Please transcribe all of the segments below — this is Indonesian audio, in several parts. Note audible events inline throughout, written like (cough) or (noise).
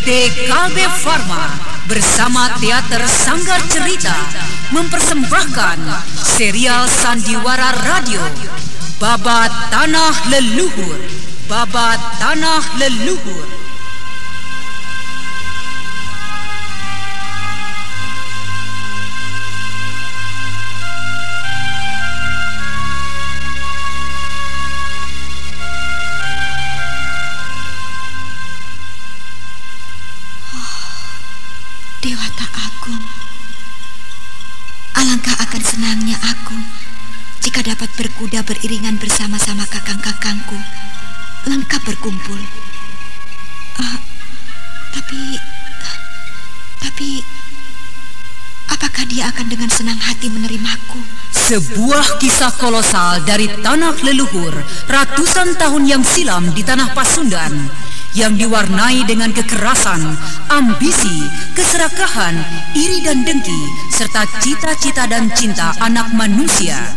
PT KB Pharma bersama Teater Sanggar Cerita mempersembahkan serial Sandiwara Radio Babat Tanah Leluhur. Babat Tanah Leluhur berkuda beriringan bersama-sama kakang-kakangku, lengkap berkumpul. Uh, tapi, tapi, apakah dia akan dengan senang hati menerimaku? Sebuah kisah kolosal dari tanah leluhur ratusan tahun yang silam di tanah Pasundan yang diwarnai dengan kekerasan, ambisi, keserakahan, iri dan dengki, serta cita-cita dan cinta anak manusia.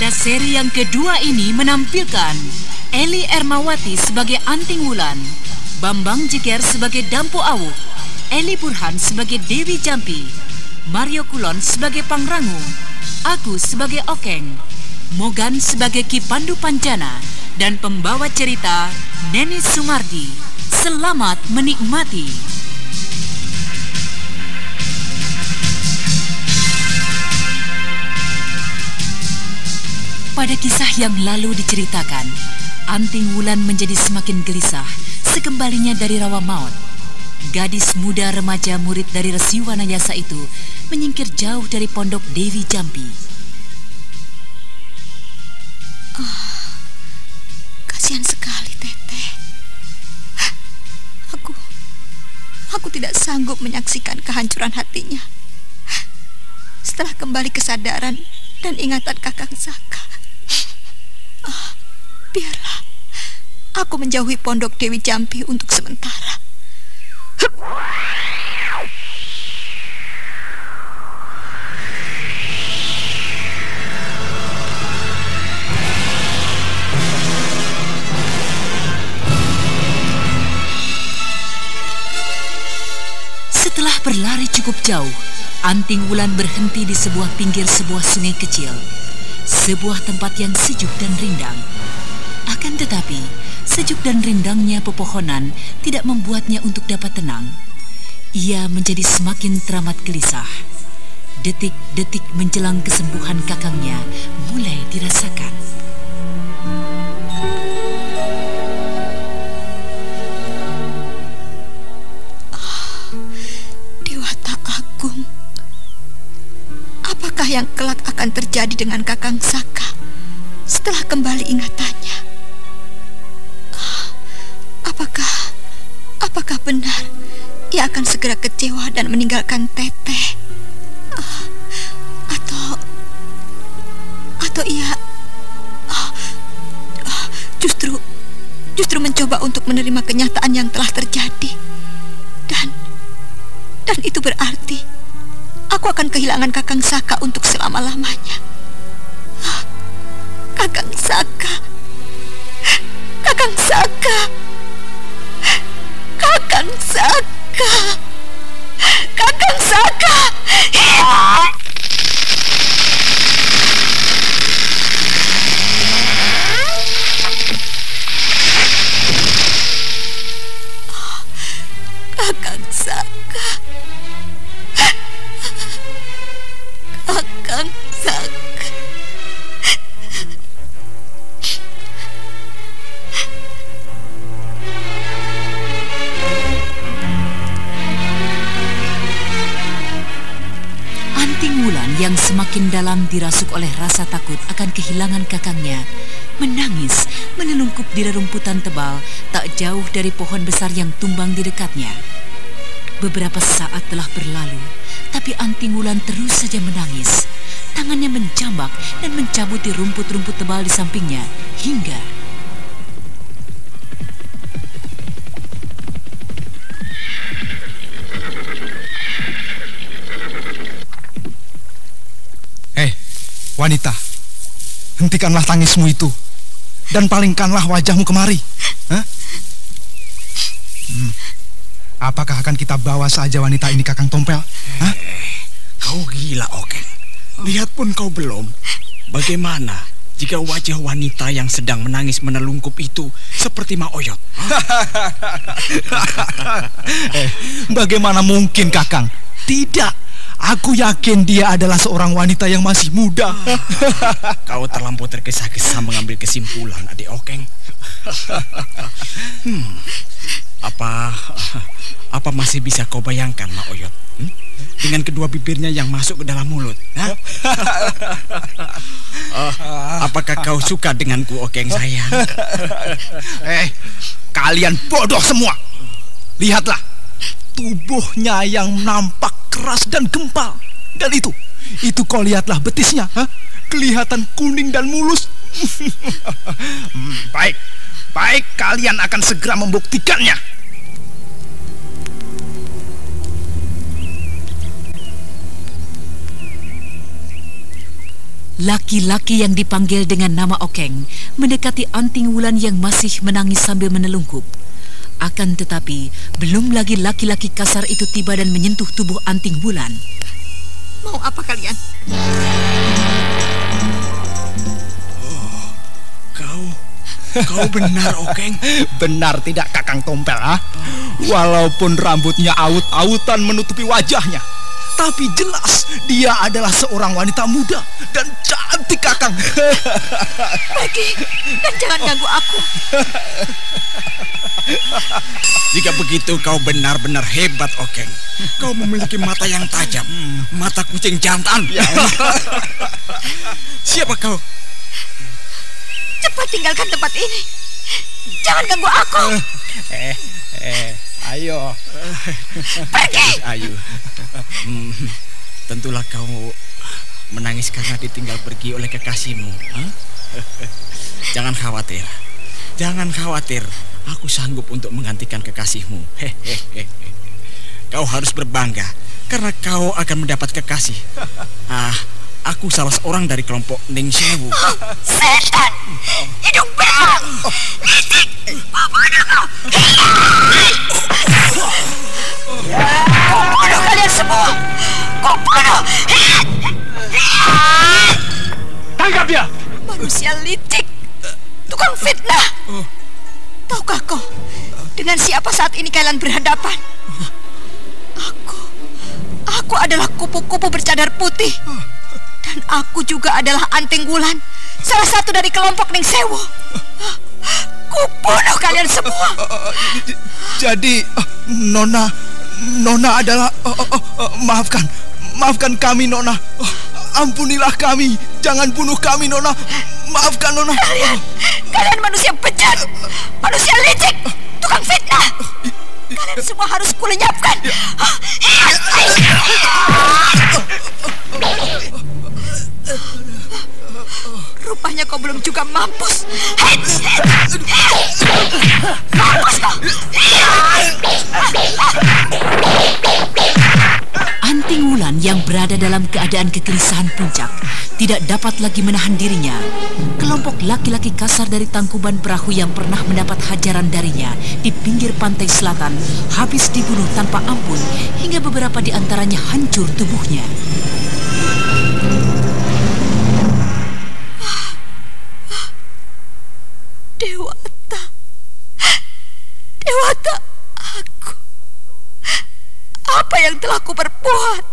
Pada seri yang kedua ini menampilkan Eli Ermawati sebagai Anting Wulan, Bambang Jiger sebagai Dampo Awu, Eli Burhan sebagai Dewi Jampi, Mario Kulon sebagai Pangrangu, aku sebagai Okeng, Mogan sebagai Kipandu Pancana, dan pembawa cerita Neni Sumardi. Selamat menikmati. Kisah yang lalu diceritakan, Anting Wulan menjadi semakin gelisah sekembalinya dari rawa maut. Gadis muda remaja murid dari Resi Wanayasa itu menyingkir jauh dari pondok Dewi Jambi. Oh, kasihan sekali Teteh. Aku, aku tidak sanggup menyaksikan kehancuran hatinya. Setelah kembali kesadaran dan ingatan kakang Saka. Oh, biarlah aku menjauhi pondok Dewi Jampi untuk sementara. Setelah berlari cukup jauh, Anting Wulan berhenti di sebuah pinggir sebuah sungai kecil sebuah tempat yang sejuk dan rindang. Akan tetapi, sejuk dan rindangnya pepohonan tidak membuatnya untuk dapat tenang. Ia menjadi semakin teramat gelisah. Detik-detik menjelang kesembuhan kakangnya mulai dirasakan. Dengan Kakang Saka setelah kembali ingatannya. Ah, apakah apakah benar ia akan segera kecewa dan meninggalkan dalam dirasuk oleh rasa takut akan kehilangan kakangnya, menangis, menelungkup di rerumputan tebal tak jauh dari pohon besar yang tumbang di dekatnya. Beberapa saat telah berlalu, tapi Anting Wulan terus saja menangis. Tangannya menjambak dan mencabuti rumput-rumput tebal di sampingnya hingga wanita, hentikanlah tangismu itu dan palingkanlah wajahmu kemari. Hah? Hmm. Apakah akan kita bawa saja wanita ini kakang Tompel? Hah? Eh, kau gila, Oke. Lihat pun kau belum. Bagaimana jika wajah wanita yang sedang menangis menelungkup itu seperti Ma Oyot? (laughs) eh, bagaimana mungkin, Kakang? Tidak. Aku yakin dia adalah seorang wanita yang masih muda. (laughs) Kau terlampau tergesa-gesa mengambil kesimpulan, adik Okeng. hmm, apa apa masih bisa kau bayangkan, Mak Oyot? Hmm? Dengan kedua bibirnya yang masuk ke dalam mulut. oh, (laughs) apakah kau suka denganku, Okeng sayang? (laughs) eh, kalian bodoh semua. Lihatlah, tubuhnya yang nampak keras dan gempal. Dan itu, itu kau lihatlah betisnya, ha? kelihatan kuning dan mulus. (laughs) hmm, baik, baik kalian akan segera membuktikannya. Laki-laki yang dipanggil dengan nama Okeng mendekati anting wulan yang masih menangis sambil menelungkup. Akan tetapi, belum lagi laki-laki kasar itu tiba dan menyentuh tubuh anting bulan. Mau apa kalian? Oh, kau, kau benar, Okeng. (laughs) benar tidak, Kakang Tompel, ah? Walaupun rambutnya aut-autan menutupi wajahnya, tapi jelas dia adalah seorang wanita muda dan cantik, Kakang. Pergi dan jangan ganggu aku. (laughs) (laughs) Jika begitu kau benar-benar hebat, Okeng. Kau memiliki mata yang tajam, mata kucing jantan. Ya. (laughs) Siapa kau? Cepat tinggalkan tempat ini. Jangan ganggu aku. (laughs) Eh, eh, ayo. Pergi. Ayo. Hmm, tentulah kau menangis karena ditinggal pergi oleh kekasihmu. Huh? Jangan khawatir. Jangan khawatir. Aku sanggup untuk menggantikan kekasihmu. Hehehe. (laughs) Kau harus berbangga karena kau akan mendapat kekasih. Ah, aku salah seorang dari kelompok Ning Sewu. Oh, (laughs) setan! Hidung belang! Kau! Kubunuh kalian semua! Kubunuh! Tangkap dia! Manusia licik! Tukang fitnah! Tahukah kau dengan siapa saat ini kalian berhadapan? Aku, aku adalah kupu-kupu bercadar putih. Dan aku juga adalah Anting Wulan, salah satu dari kelompok Ning Sewu. Kubunuh kalian semua. Jadi, Nona, Nona adalah, oh, oh, oh, maafkan, maafkan kami Nona. Ampunilah kami, jangan bunuh kami Nona. Maafkan Nona. Kalian, kalian manusia bejat, manusia licik, tukang fitnah. Kalian semua harus kulenyapkan. Rupanya kau belum juga mampus. Mampus kau. Anting Wulan yang berada dalam keadaan kegelisahan puncak tidak dapat lagi menahan dirinya. Kelompok laki-laki kasar dari tangkuban perahu yang pernah mendapat hajaran darinya di pinggir pantai selatan habis dibunuh tanpa ampun hingga beberapa di antaranya hancur tubuhnya. Dewata. Dewata aku. Apa yang telah ku perbuat?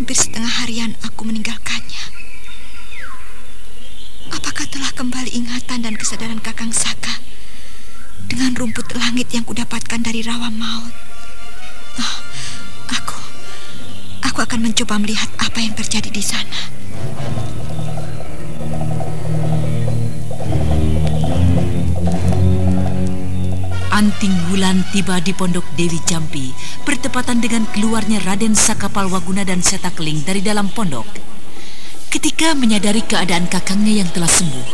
hampir setengah harian aku meninggalkannya. Apakah telah kembali ingatan dan kesadaran Kakang Saka dengan rumput langit yang kudapatkan dari rawa maut? Oh, aku, aku akan mencoba melihat apa yang terjadi di sana. Anting bulan tiba di pondok Dewi Jampi bertepatan dengan keluarnya Raden Sakapal Waguna dan Setakling dari dalam pondok. Ketika menyadari keadaan kakangnya yang telah sembuh,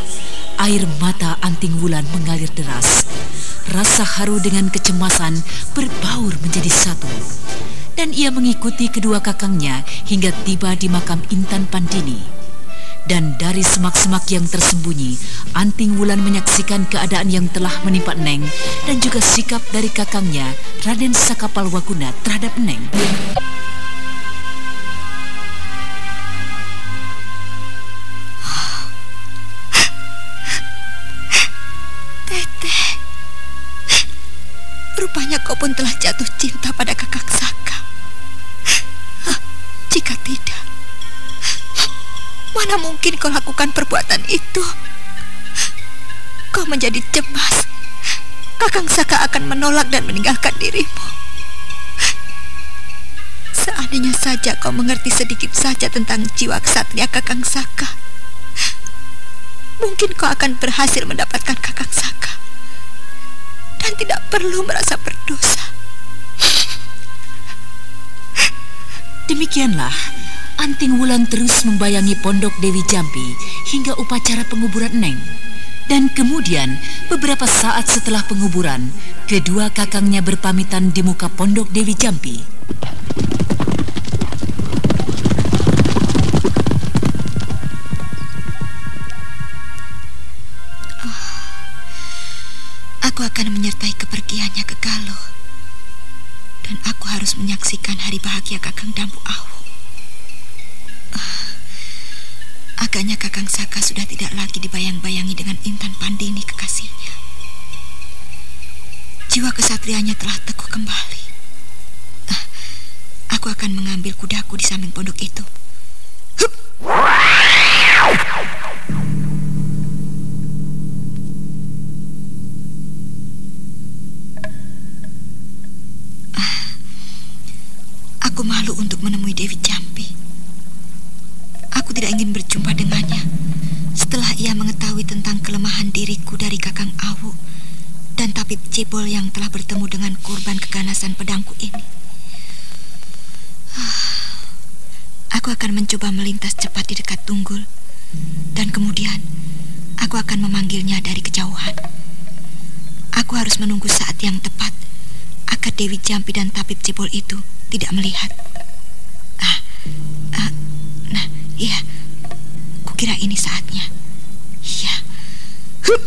air mata Anting Wulan mengalir deras. Rasa haru dengan kecemasan berbaur menjadi satu. Dan ia mengikuti kedua kakangnya hingga tiba di makam Intan Pandini. Dan dari semak-semak yang tersembunyi, Anting Wulan menyaksikan keadaan yang telah menimpa Neng dan juga sikap dari kakangnya, Raden Sakapal Waguna terhadap Neng. Itu? Kau menjadi cemas. Kakang Saka akan menolak dan meninggalkan dirimu. Seandainya saja kau mengerti sedikit saja tentang jiwa kesatria Kakang Saka, mungkin kau akan berhasil mendapatkan Kakang Saka dan tidak perlu merasa berdosa. Demikianlah, Anting Wulan terus membayangi pondok Dewi Jampi hingga upacara penguburan Neng. Dan kemudian, beberapa saat setelah penguburan, kedua kakangnya berpamitan di muka pondok Dewi Jampi. Aku akan menyertai kepergiannya ke Galuh. Dan aku harus menyaksikan hari bahagia Kakang Dampu Awu. Kakang Saka sudah tidak lagi dibayang-bayangi dengan Intan Pandini kekasihnya. Jiwa kesatrianya telah teguh kembali. Ah, aku akan mengambil kudaku di samping pondok itu. Hup! Aku malu untuk menemui Dewi Jampi. Aku tidak ingin berjumpa dengannya setelah ia mengetahui tentang kelemahan diriku dari Kakang Awu dan Tapip Cebol yang telah bertemu dengan korban keganasan pedangku ini. Aku akan mencoba melintas cepat di dekat Tunggul dan kemudian aku akan memanggilnya dari kejauhan. Aku harus menunggu saat yang tepat agar Dewi Jampi dan Tapip Cebol itu tidak melihat. Iya, kukira ini saatnya. Iya. Hup.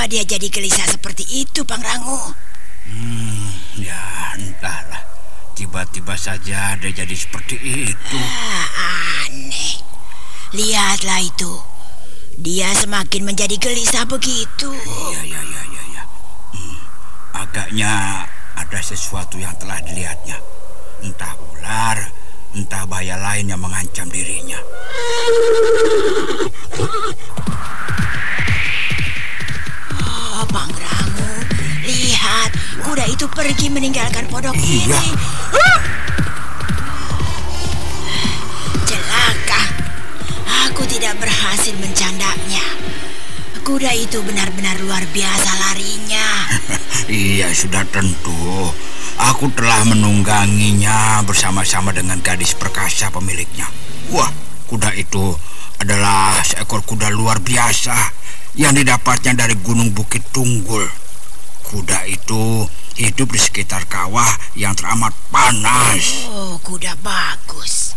Mengapa dia jadi gelisah seperti itu, Pangrangu? Hmm, ya entahlah. Tiba-tiba saja dia jadi seperti itu. Ah, aneh. Lihatlah itu. Dia semakin menjadi gelisah begitu. Iya, iya, iya, iya. Ya. Hmm, agaknya ada sesuatu yang telah dilihatnya. Entah ular, entah bahaya lain yang mengancam dirinya. (laughs) Lihat, kuda itu pergi meninggalkan pondok Iya. ini. Celaka. Aku tidak berhasil mencandaknya. Kuda itu benar-benar luar biasa larinya. (laughs) iya, sudah tentu. Aku telah menungganginya bersama-sama dengan gadis perkasa pemiliknya. Wah, kuda itu adalah seekor kuda luar biasa. yang didapatnya dari Gunung Bukit Tunggul. Kuda itu hidup di sekitar kawah yang teramat panas. Oh, kuda bagus.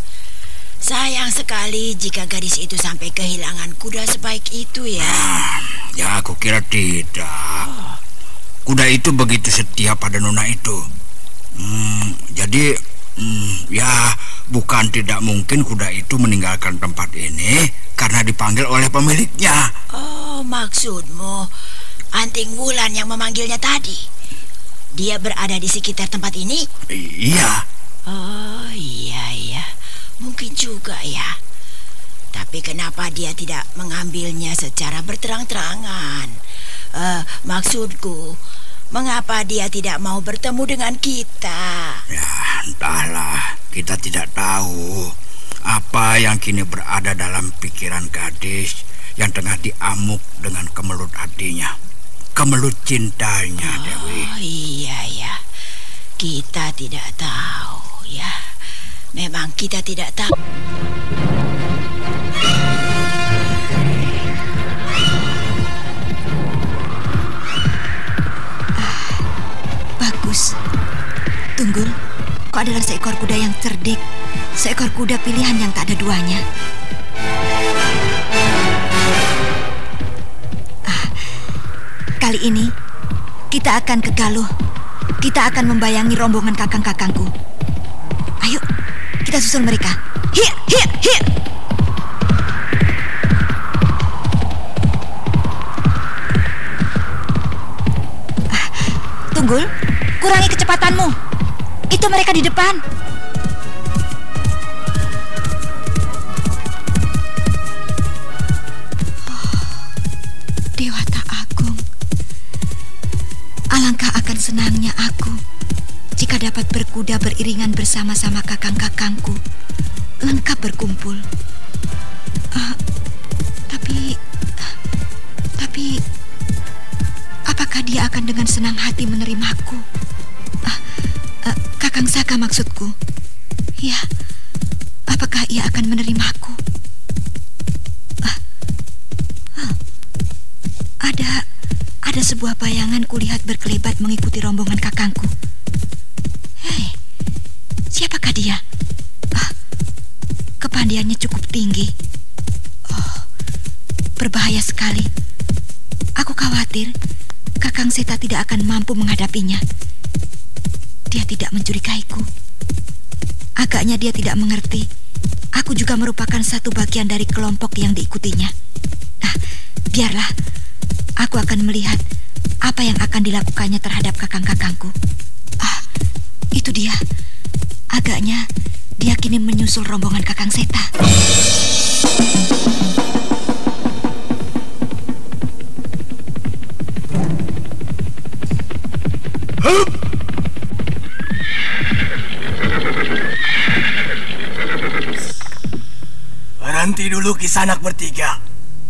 Sayang sekali jika gadis itu sampai kehilangan kuda sebaik itu ya. Ah, ya, aku kira tidak. Kuda itu begitu setia pada nona itu. Hmm, jadi hmm, ya bukan tidak mungkin kuda itu meninggalkan tempat ini karena dipanggil oleh pemiliknya. Oh, maksudmu Anting Wulan yang memanggilnya tadi. Dia berada di sekitar tempat ini? Iya. Oh, iya iya. Mungkin juga ya. Tapi kenapa dia tidak mengambilnya secara berterang-terangan? Uh, maksudku, mengapa dia tidak mau bertemu dengan kita? Ya, entahlah. Kita tidak tahu apa yang kini berada dalam pikiran gadis yang tengah diamuk dengan kemelut hatinya. Kemelut cintanya, oh, Dewi. Oh, iya ya. Kita tidak tahu ya. Memang kita tidak tahu. Ah, bagus. Tunggul, kau adalah seekor kuda yang cerdik. Seekor kuda pilihan yang tak ada duanya. Kali ini kita akan ke Galuh. Kita akan membayangi rombongan kakang-kakangku. Ayo, kita susul mereka. Hir, hir, hir. Ah, Tunggul, kurangi kecepatanmu. Itu mereka di depan. Berkuda beriringan bersama-sama kakang-kakangku, lengkap berkumpul. Uh, tapi, tapi, apakah dia akan dengan senang hati menerimaku? Uh, uh, kakang Saka maksudku. Ya, apakah ia akan menerimaku? Uh, uh, ada, ada sebuah bayangan kulihat berkelebat mengikuti rombongan kakangku. Siapakah dia? Ah, kepandiannya cukup tinggi. Oh, berbahaya sekali. Aku khawatir Kakang Seta tidak akan mampu menghadapinya. Dia tidak mencurigaiku. Agaknya dia tidak mengerti. Aku juga merupakan satu bagian dari kelompok yang diikutinya. Nah, biarlah. Aku akan melihat apa yang akan dilakukannya terhadap kakang-kakangku. Ah, itu dia. Agaknya dia kini menyusul rombongan Kakang Seta. Hup! Berhenti dulu kisanak bertiga.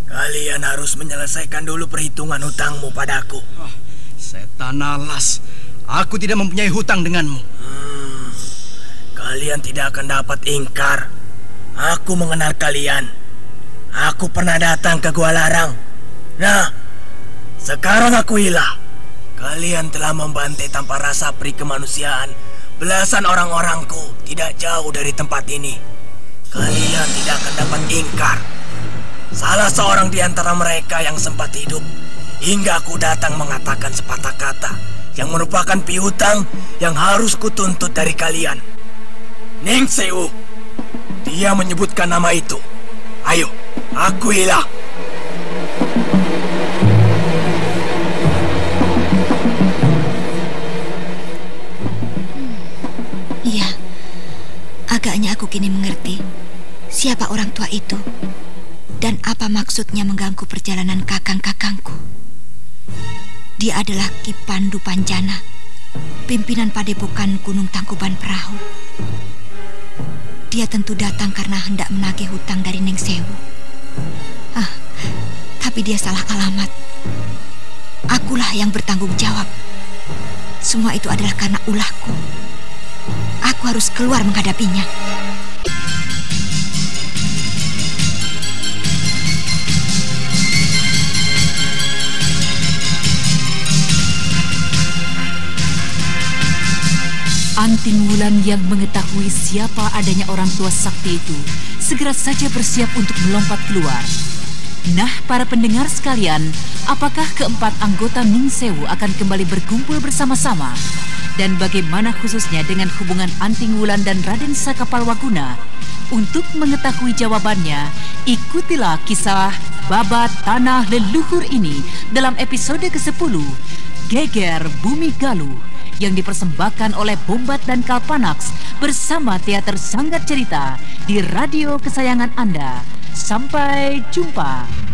Kalian harus menyelesaikan dulu perhitungan hutangmu padaku. Oh, setan alas. Aku tidak mempunyai hutang denganmu. Kalian tidak akan dapat ingkar. Aku mengenal kalian. Aku pernah datang ke Gua Larang. Nah, sekarang aku hilang. Kalian telah membantai tanpa rasa peri kemanusiaan belasan orang-orangku tidak jauh dari tempat ini. Kalian tidak akan dapat ingkar. Salah seorang di antara mereka yang sempat hidup hingga aku datang mengatakan sepatah kata yang merupakan piutang yang harus kutuntut dari kalian. Ning Seu. Dia menyebutkan nama itu. Ayo, akuilah. Iya, agaknya aku kini mengerti siapa orang tua itu dan apa maksudnya mengganggu perjalanan kakang-kakangku. Dia adalah Ki Pandu Pancana, pimpinan padepokan Gunung Tangkuban Perahu. Dia tentu datang karena hendak menagih hutang dari Neng Sewu. Ah, tapi dia salah alamat. Akulah yang bertanggung jawab. Semua itu adalah karena ulahku. Aku harus keluar menghadapinya. Anting Wulan yang mengetahui siapa adanya orang tua sakti itu segera saja bersiap untuk melompat keluar. Nah, para pendengar sekalian, apakah keempat anggota Ning Sewu akan kembali berkumpul bersama-sama? Dan bagaimana khususnya dengan hubungan Anting Wulan dan Raden Sakapalwaguna? Untuk mengetahui jawabannya, ikutilah kisah Babat Tanah Leluhur ini dalam episode ke-10, Geger Bumi Galuh yang dipersembahkan oleh Bombat dan Kalpanax bersama Teater Sanggar Cerita di radio kesayangan Anda. Sampai jumpa.